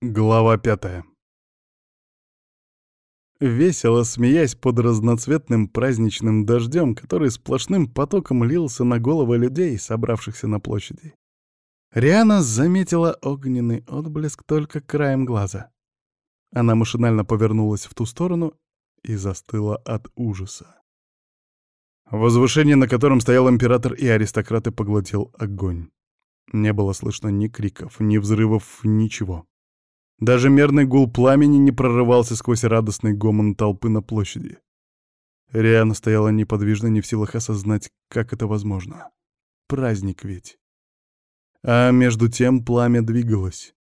Глава пятая. Весело смеясь под разноцветным праздничным дождем, который сплошным потоком лился на головы людей, собравшихся на площади, Риана заметила огненный отблеск только краем глаза. Она машинально повернулась в ту сторону и застыла от ужаса. Возвышение, на котором стоял император и аристократы, поглотил огонь. Не было слышно ни криков, ни взрывов, ничего. Даже мерный гул пламени не прорывался сквозь радостный гомон толпы на площади. Риана стояла неподвижно, не в силах осознать, как это возможно. Праздник ведь. А между тем пламя двигалось.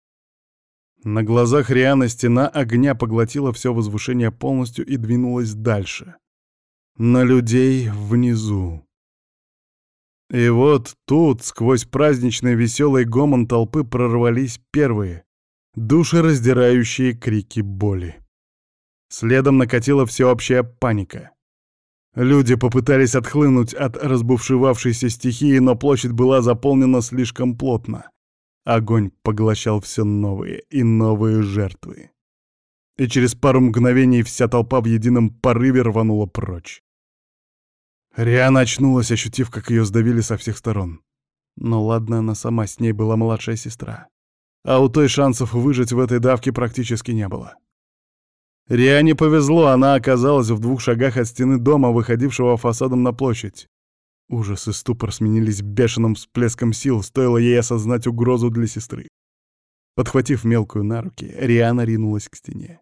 На глазах Рианы стена огня поглотила все возвышение полностью и двинулась дальше. На людей внизу. И вот тут, сквозь праздничный веселый гомон толпы, прорвались первые, душераздирающие крики боли. Следом накатила всеобщая паника. Люди попытались отхлынуть от разбушевавшейся стихии, но площадь была заполнена слишком плотно. Огонь поглощал все новые и новые жертвы. И через пару мгновений вся толпа в едином порыве рванула прочь. Риана очнулась, ощутив, как ее сдавили со всех сторон. Но ладно, она сама, с ней была младшая сестра а у той шансов выжить в этой давке практически не было. Риане повезло, она оказалась в двух шагах от стены дома, выходившего фасадом на площадь. Ужас и ступор сменились бешеным всплеском сил, стоило ей осознать угрозу для сестры. Подхватив мелкую на руки, Риана ринулась к стене.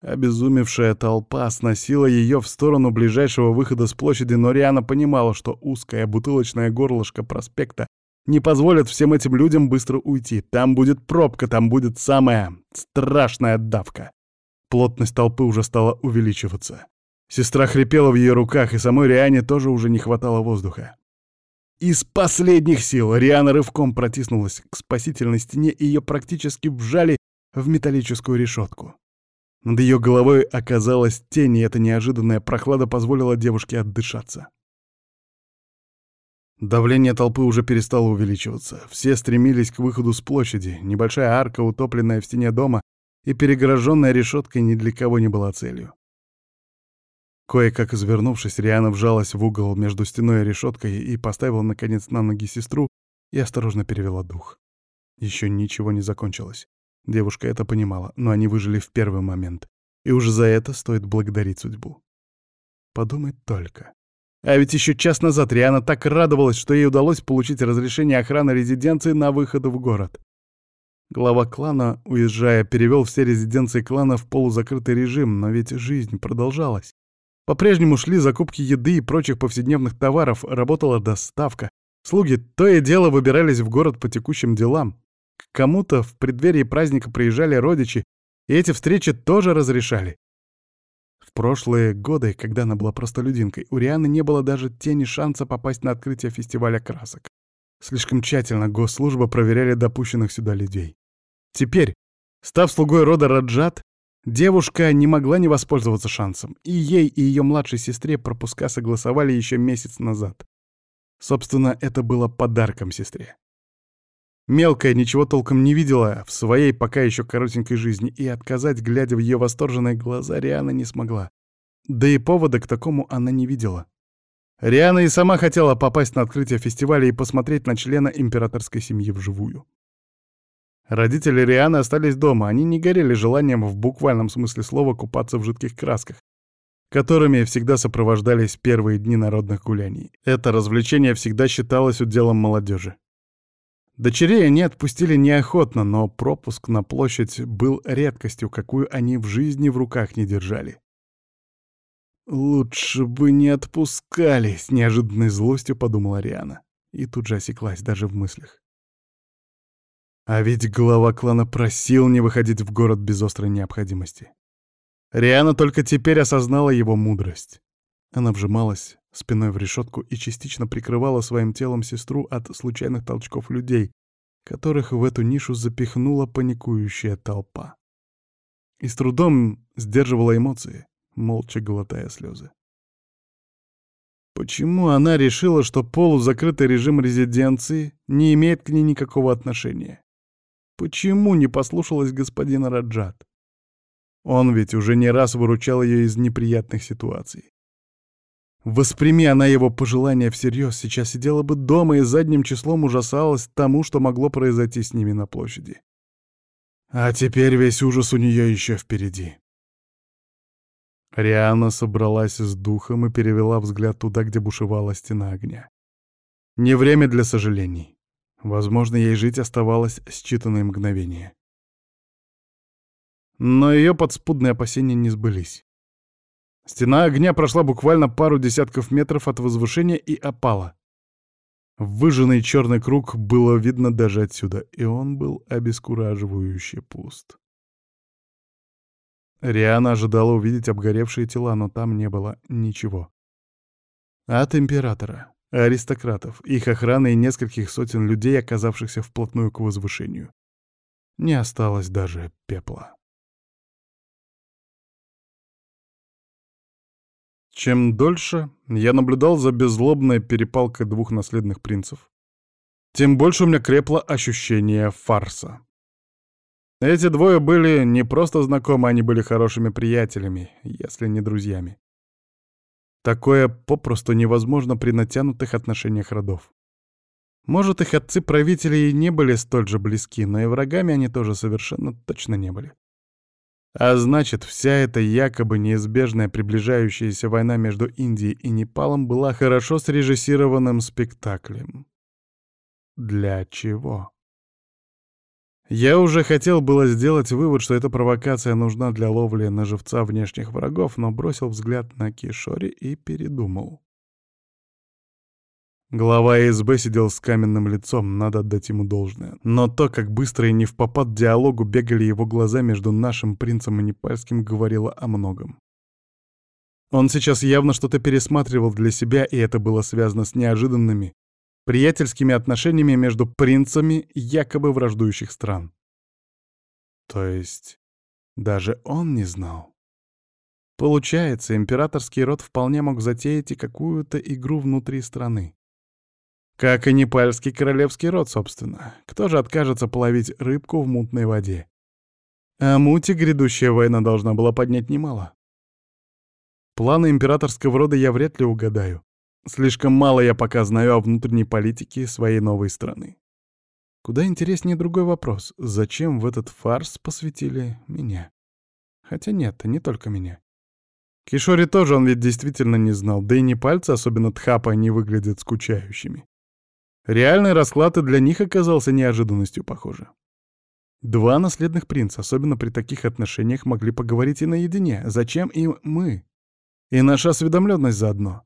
Обезумевшая толпа сносила ее в сторону ближайшего выхода с площади, но Риана понимала, что узкое бутылочное горлышко проспекта не позволят всем этим людям быстро уйти. Там будет пробка, там будет самая страшная давка. Плотность толпы уже стала увеличиваться. Сестра хрипела в ее руках, и самой Риане тоже уже не хватало воздуха. Из последних сил Риана рывком протиснулась к спасительной стене, и ее практически вжали в металлическую решетку. Над ее головой оказалась тень, и эта неожиданная прохлада позволила девушке отдышаться. Давление толпы уже перестало увеличиваться. Все стремились к выходу с площади. Небольшая арка, утопленная в стене дома, и перегороженная решеткой ни для кого не была целью. Кое-как извернувшись, Риана вжалась в угол между стеной и решеткой и поставила, наконец, на ноги сестру и осторожно перевела дух. Еще ничего не закончилось. Девушка это понимала, но они выжили в первый момент. И уже за это стоит благодарить судьбу. Подумать только. А ведь еще час назад Риана так радовалась, что ей удалось получить разрешение охраны резиденции на выход в город. Глава клана, уезжая, перевел все резиденции клана в полузакрытый режим, но ведь жизнь продолжалась. По-прежнему шли закупки еды и прочих повседневных товаров, работала доставка. Слуги то и дело выбирались в город по текущим делам. К кому-то в преддверии праздника приезжали родичи, и эти встречи тоже разрешали. Прошлые годы, когда она была простолюдинкой, у Рианы не было даже тени шанса попасть на открытие фестиваля красок. Слишком тщательно госслужба проверяли допущенных сюда людей. Теперь, став слугой рода Раджат, девушка не могла не воспользоваться шансом, и ей и ее младшей сестре пропуска согласовали еще месяц назад. Собственно, это было подарком сестре. Мелкая ничего толком не видела в своей пока еще коротенькой жизни, и отказать, глядя в ее восторженные глаза, Риана не смогла. Да и повода к такому она не видела. Риана и сама хотела попасть на открытие фестиваля и посмотреть на члена императорской семьи вживую. Родители Рианы остались дома, они не горели желанием в буквальном смысле слова купаться в жидких красках, которыми всегда сопровождались первые дни народных гуляний. Это развлечение всегда считалось уделом молодежи. Дочерей они отпустили неохотно, но пропуск на площадь был редкостью, какую они в жизни в руках не держали. «Лучше бы не отпускали», — с неожиданной злостью подумала Ариана. И тут же осеклась даже в мыслях. А ведь глава клана просил не выходить в город без острой необходимости. Риана только теперь осознала его мудрость. Она вжималась спиной в решетку и частично прикрывала своим телом сестру от случайных толчков людей, которых в эту нишу запихнула паникующая толпа. И с трудом сдерживала эмоции, молча глотая слезы. Почему она решила, что полузакрытый режим резиденции не имеет к ней никакого отношения? Почему не послушалась господина Раджат? Он ведь уже не раз выручал ее из неприятных ситуаций. Восприми она его пожелания всерьез, сейчас сидела бы дома и задним числом ужасалась тому, что могло произойти с ними на площади. А теперь весь ужас у нее еще впереди. Риана собралась с духом и перевела взгляд туда, где бушевала стена огня. Не время для сожалений. Возможно, ей жить оставалось считанные мгновения. Но ее подспудные опасения не сбылись. Стена огня прошла буквально пару десятков метров от возвышения и опала. Выжженный черный круг было видно даже отсюда, и он был обескураживающе пуст. Риана ожидала увидеть обгоревшие тела, но там не было ничего. От императора, аристократов, их охраны и нескольких сотен людей, оказавшихся вплотную к возвышению. Не осталось даже пепла. Чем дольше я наблюдал за беззлобной перепалкой двух наследных принцев, тем больше у меня крепло ощущение фарса. Эти двое были не просто знакомы, они были хорошими приятелями, если не друзьями. Такое попросту невозможно при натянутых отношениях родов. Может, их отцы-правители и не были столь же близки, но и врагами они тоже совершенно точно не были. А значит, вся эта якобы неизбежная приближающаяся война между Индией и Непалом была хорошо срежиссированным спектаклем. Для чего? Я уже хотел было сделать вывод, что эта провокация нужна для ловли на живца внешних врагов, но бросил взгляд на Кишори и передумал. Глава СБ сидел с каменным лицом, надо отдать ему должное. Но то, как быстро и не в попад диалогу бегали его глаза между нашим принцем и Непальским, говорило о многом. Он сейчас явно что-то пересматривал для себя, и это было связано с неожиданными, приятельскими отношениями между принцами якобы враждующих стран. То есть даже он не знал. Получается, императорский род вполне мог затеять и какую-то игру внутри страны. Как и непальский королевский род, собственно. Кто же откажется половить рыбку в мутной воде? А мути грядущая война должна была поднять немало. Планы императорского рода я вряд ли угадаю. Слишком мало я пока знаю о внутренней политике своей новой страны. Куда интереснее другой вопрос. Зачем в этот фарс посвятили меня? Хотя нет, не только меня. Кишори тоже он ведь действительно не знал, да и не пальцы, особенно Тхапа, не выглядят скучающими. Реальный расклад и для них оказался неожиданностью, похоже. Два наследных принца, особенно при таких отношениях, могли поговорить и наедине. Зачем им мы? И наша осведомленность заодно.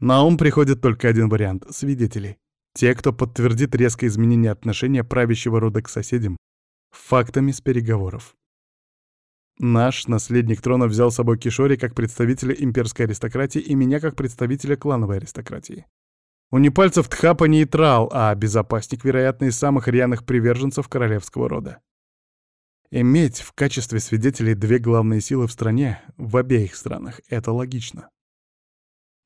На ум приходит только один вариант — свидетели. Те, кто подтвердит резкое изменение отношения правящего рода к соседям фактами с переговоров. Наш наследник трона взял с собой Кишори как представителя имперской аристократии и меня как представителя клановой аристократии. У непальцев Тхапа нейтрал, а безопасник, вероятно, из самых рьяных приверженцев королевского рода. Иметь в качестве свидетелей две главные силы в стране, в обеих странах, это логично.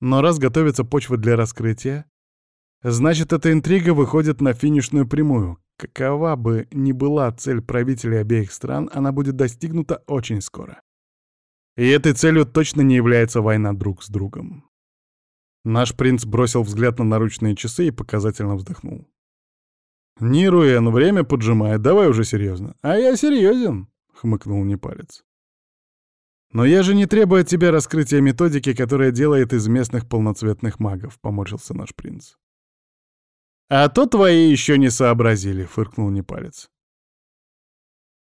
Но раз готовится почва для раскрытия, значит, эта интрига выходит на финишную прямую. Какова бы ни была цель правителей обеих стран, она будет достигнута очень скоро. И этой целью точно не является война друг с другом. Наш принц бросил взгляд на наручные часы и показательно вздохнул. «Нируэн, время поджимает, давай уже серьезно». «А я серьезен», — хмыкнул Непалец. «Но я же не требую от тебя раскрытия методики, которая делает из местных полноцветных магов», — поморщился наш принц. «А то твои еще не сообразили», — фыркнул Непалец.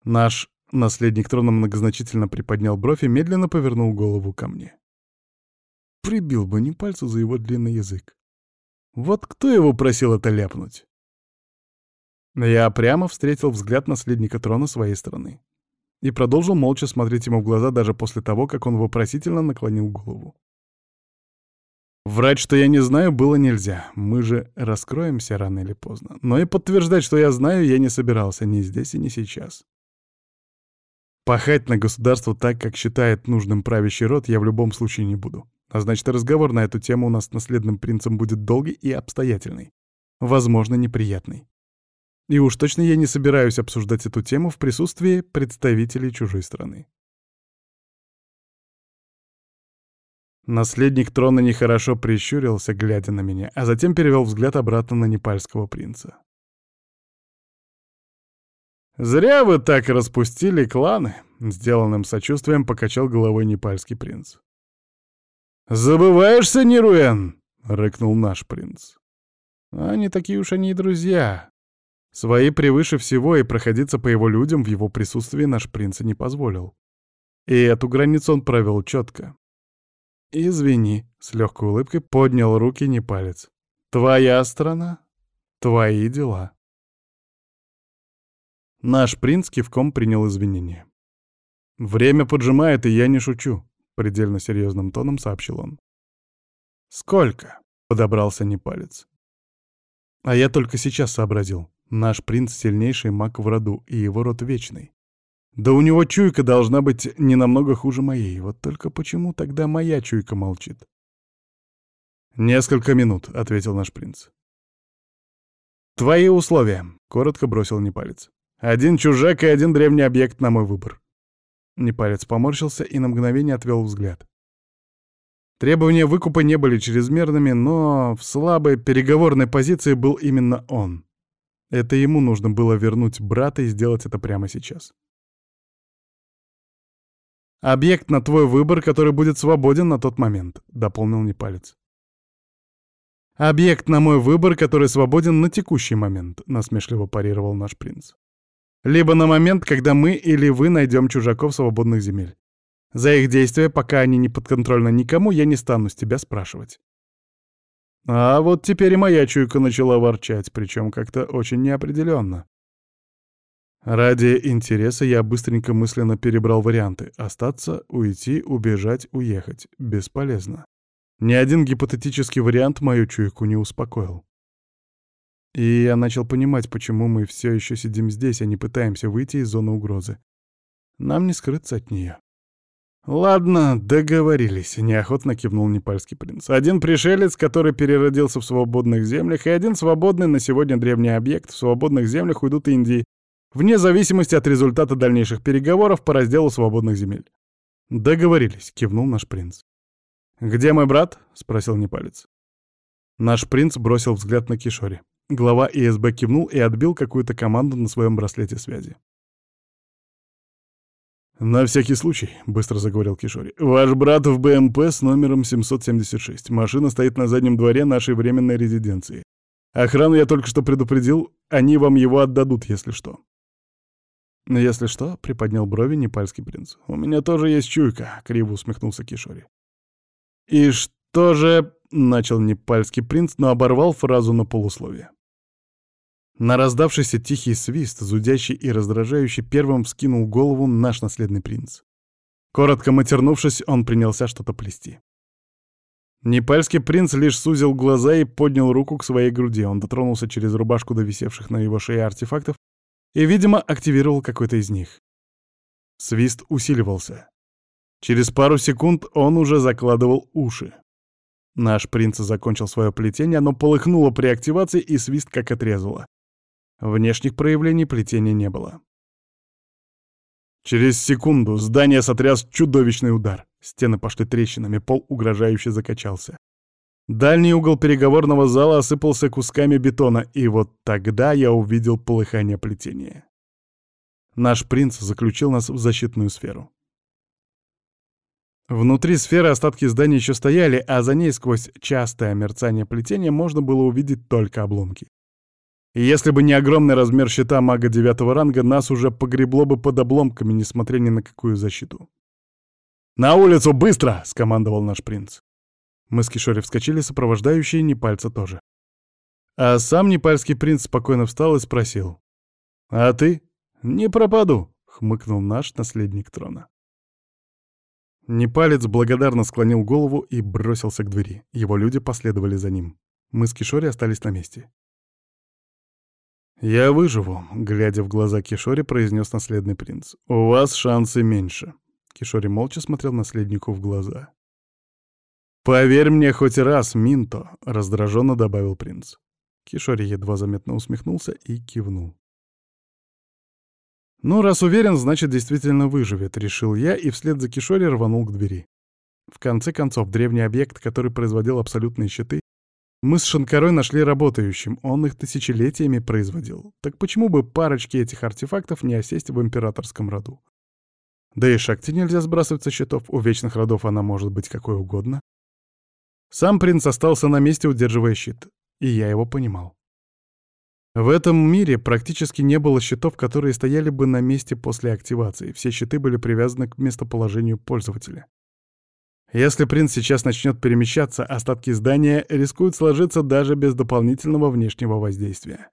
Наш наследник трона многозначительно приподнял бровь и медленно повернул голову ко мне прибил бы не пальцу за его длинный язык. Вот кто его просил это ляпнуть? Я прямо встретил взгляд наследника трона своей стороны и продолжил молча смотреть ему в глаза даже после того, как он вопросительно наклонил голову. Врать, что я не знаю, было нельзя. Мы же раскроемся рано или поздно. Но и подтверждать, что я знаю, я не собирался ни здесь и ни сейчас. Пахать на государство так, как считает нужным правящий род, я в любом случае не буду. А значит, разговор на эту тему у нас с наследным принцем будет долгий и обстоятельный. Возможно, неприятный. И уж точно я не собираюсь обсуждать эту тему в присутствии представителей чужой страны. Наследник трона нехорошо прищурился, глядя на меня, а затем перевел взгляд обратно на непальского принца. «Зря вы так распустили кланы», — сделанным сочувствием покачал головой непальский принц. «Забываешься, Неруэн?» — рыкнул наш принц. «А не такие уж они и друзья. Свои превыше всего, и проходиться по его людям в его присутствии наш принц не позволил. И эту границу он провел четко. «Извини», — с легкой улыбкой поднял руки не палец. «Твоя страна, твои дела». Наш принц кивком принял извинения. «Время поджимает, и я не шучу», — предельно серьезным тоном сообщил он. «Сколько?» — подобрался непалец. А я только сейчас сообразил. Наш принц — сильнейший маг в роду, и его род вечный. Да у него чуйка должна быть не намного хуже моей. Вот только почему тогда моя чуйка молчит? «Несколько минут», — ответил наш принц. «Твои условия», — коротко бросил Непалец. «Один чужак и один древний объект на мой выбор». Непалец поморщился и на мгновение отвел взгляд. Требования выкупа не были чрезмерными, но в слабой переговорной позиции был именно он. Это ему нужно было вернуть брата и сделать это прямо сейчас. «Объект на твой выбор, который будет свободен на тот момент», — дополнил Непалец. «Объект на мой выбор, который свободен на текущий момент», — насмешливо парировал наш принц. «Либо на момент, когда мы или вы найдем чужаков свободных земель. За их действия, пока они не подконтрольны никому, я не стану с тебя спрашивать». А вот теперь и моя чуйка начала ворчать, причем как-то очень неопределенно. Ради интереса я быстренько мысленно перебрал варианты. Остаться, уйти, убежать, уехать. Бесполезно. Ни один гипотетический вариант мою чуйку не успокоил. И я начал понимать, почему мы все еще сидим здесь, а не пытаемся выйти из зоны угрозы. Нам не скрыться от нее. «Ладно, договорились», — неохотно кивнул непальский принц. «Один пришелец, который переродился в свободных землях, и один свободный на сегодня древний объект в свободных землях уйдут Индии, вне зависимости от результата дальнейших переговоров по разделу свободных земель. «Договорились», — кивнул наш принц. «Где мой брат?» — спросил Непалец. Наш принц бросил взгляд на Кишори. Глава ИСБ кивнул и отбил какую-то команду на своем браслете связи. «На всякий случай», — быстро заговорил Кишори. «Ваш брат в БМП с номером 776. Машина стоит на заднем дворе нашей временной резиденции. Охрану я только что предупредил, они вам его отдадут, если что. «Ну, «Если что», — приподнял брови непальский принц. «У меня тоже есть чуйка», — криво усмехнулся Кишори. «И что же...» — начал непальский принц, но оборвал фразу на полусловие. На раздавшийся тихий свист, зудящий и раздражающий, первым вскинул голову наш наследный принц. Коротко матернувшись, он принялся что-то плести. Непальский принц лишь сузил глаза и поднял руку к своей груди. Он дотронулся через рубашку до висевших на его шее артефактов и, видимо, активировал какой-то из них. Свист усиливался. Через пару секунд он уже закладывал уши. Наш принц закончил свое плетение, оно полыхнуло при активации, и свист как отрезало. Внешних проявлений плетения не было. Через секунду здание сотряс чудовищный удар. Стены пошли трещинами, пол угрожающе закачался. Дальний угол переговорного зала осыпался кусками бетона, и вот тогда я увидел полыхание плетения. Наш принц заключил нас в защитную сферу. Внутри сферы остатки здания еще стояли, а за ней сквозь частое мерцание плетения можно было увидеть только обломки. Если бы не огромный размер щита мага девятого ранга, нас уже погребло бы под обломками, несмотря ни на какую защиту. «На улицу, быстро!» — скомандовал наш принц. Мы с Кишори вскочили, сопровождающие Непальца тоже. А сам непальский принц спокойно встал и спросил. «А ты?» «Не пропаду», — хмыкнул наш наследник трона. Непалец благодарно склонил голову и бросился к двери. Его люди последовали за ним. Мы с Кишори остались на месте. «Я выживу», — глядя в глаза Кишори, произнес наследный принц. «У вас шансы меньше». Кишори молча смотрел наследнику в глаза. «Поверь мне хоть раз, Минто», — раздраженно добавил принц. Кишори едва заметно усмехнулся и кивнул. «Ну, раз уверен, значит, действительно выживет», — решил я и вслед за Кишори рванул к двери. В конце концов, древний объект, который производил абсолютные щиты, мы с Шанкарой нашли работающим, он их тысячелетиями производил. Так почему бы парочке этих артефактов не осесть в императорском роду? Да и шахте нельзя сбрасывать со счетов, у вечных родов она может быть какой угодно. Сам принц остался на месте, удерживая щит, и я его понимал. В этом мире практически не было щитов, которые стояли бы на месте после активации. Все щиты были привязаны к местоположению пользователя. Если принц сейчас начнет перемещаться, остатки здания рискуют сложиться даже без дополнительного внешнего воздействия.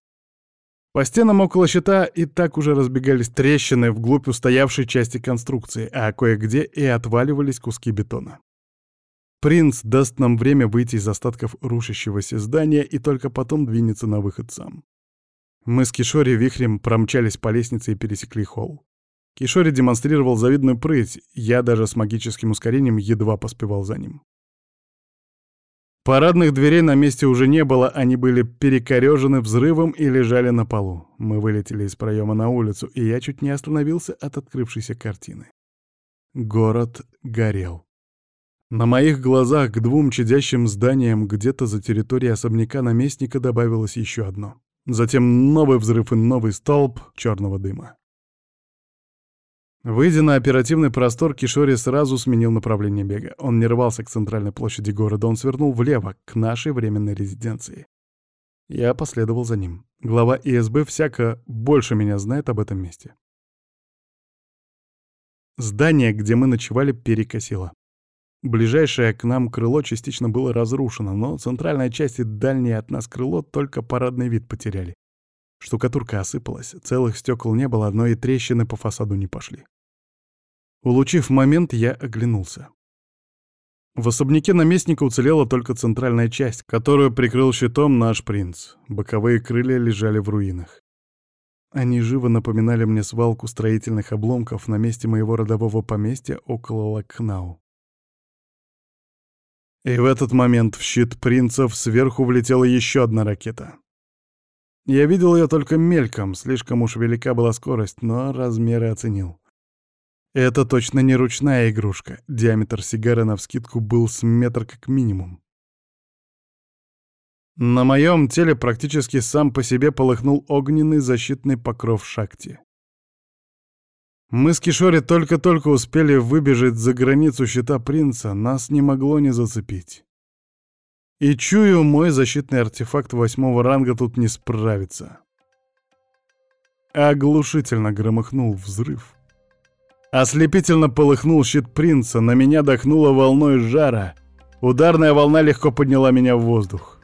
По стенам около щита и так уже разбегались трещины вглубь устоявшей части конструкции, а кое-где и отваливались куски бетона. Принц даст нам время выйти из остатков рушащегося здания и только потом двинется на выход сам. Мы с Кишори вихрем промчались по лестнице и пересекли холл. Кишори демонстрировал завидную прыть, я даже с магическим ускорением едва поспевал за ним. Парадных дверей на месте уже не было, они были перекорежены взрывом и лежали на полу. Мы вылетели из проема на улицу, и я чуть не остановился от открывшейся картины. Город горел. На моих глазах к двум чадящим зданиям где-то за территорией особняка наместника добавилось еще одно. Затем новый взрыв и новый столб черного дыма. Выйдя на оперативный простор, Кишори сразу сменил направление бега. Он не рвался к центральной площади города, он свернул влево, к нашей временной резиденции. Я последовал за ним. Глава ИСБ всяко больше меня знает об этом месте. Здание, где мы ночевали, перекосило. Ближайшее к нам крыло частично было разрушено, но центральная часть и дальнее от нас крыло только парадный вид потеряли. Штукатурка осыпалась, целых стекол не было, но и трещины по фасаду не пошли. Улучив момент, я оглянулся. В особняке наместника уцелела только центральная часть, которую прикрыл щитом наш принц. Боковые крылья лежали в руинах. Они живо напоминали мне свалку строительных обломков на месте моего родового поместья около Лакнау. И в этот момент в щит принцев сверху влетела еще одна ракета. Я видел ее только мельком, слишком уж велика была скорость, но размеры оценил. Это точно не ручная игрушка. Диаметр сигары навскидку был с метр как минимум. На моем теле практически сам по себе полыхнул огненный защитный покров шахти. Мы с Кишори только-только успели выбежать за границу щита принца, нас не могло не зацепить. И чую, мой защитный артефакт восьмого ранга тут не справится. Оглушительно громыхнул взрыв. Ослепительно полыхнул щит принца, на меня дохнуло волной жара. Ударная волна легко подняла меня в воздух.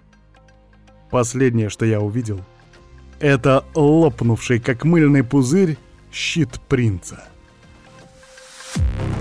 Последнее, что я увидел, это лопнувший, как мыльный пузырь, щит принца. Thank you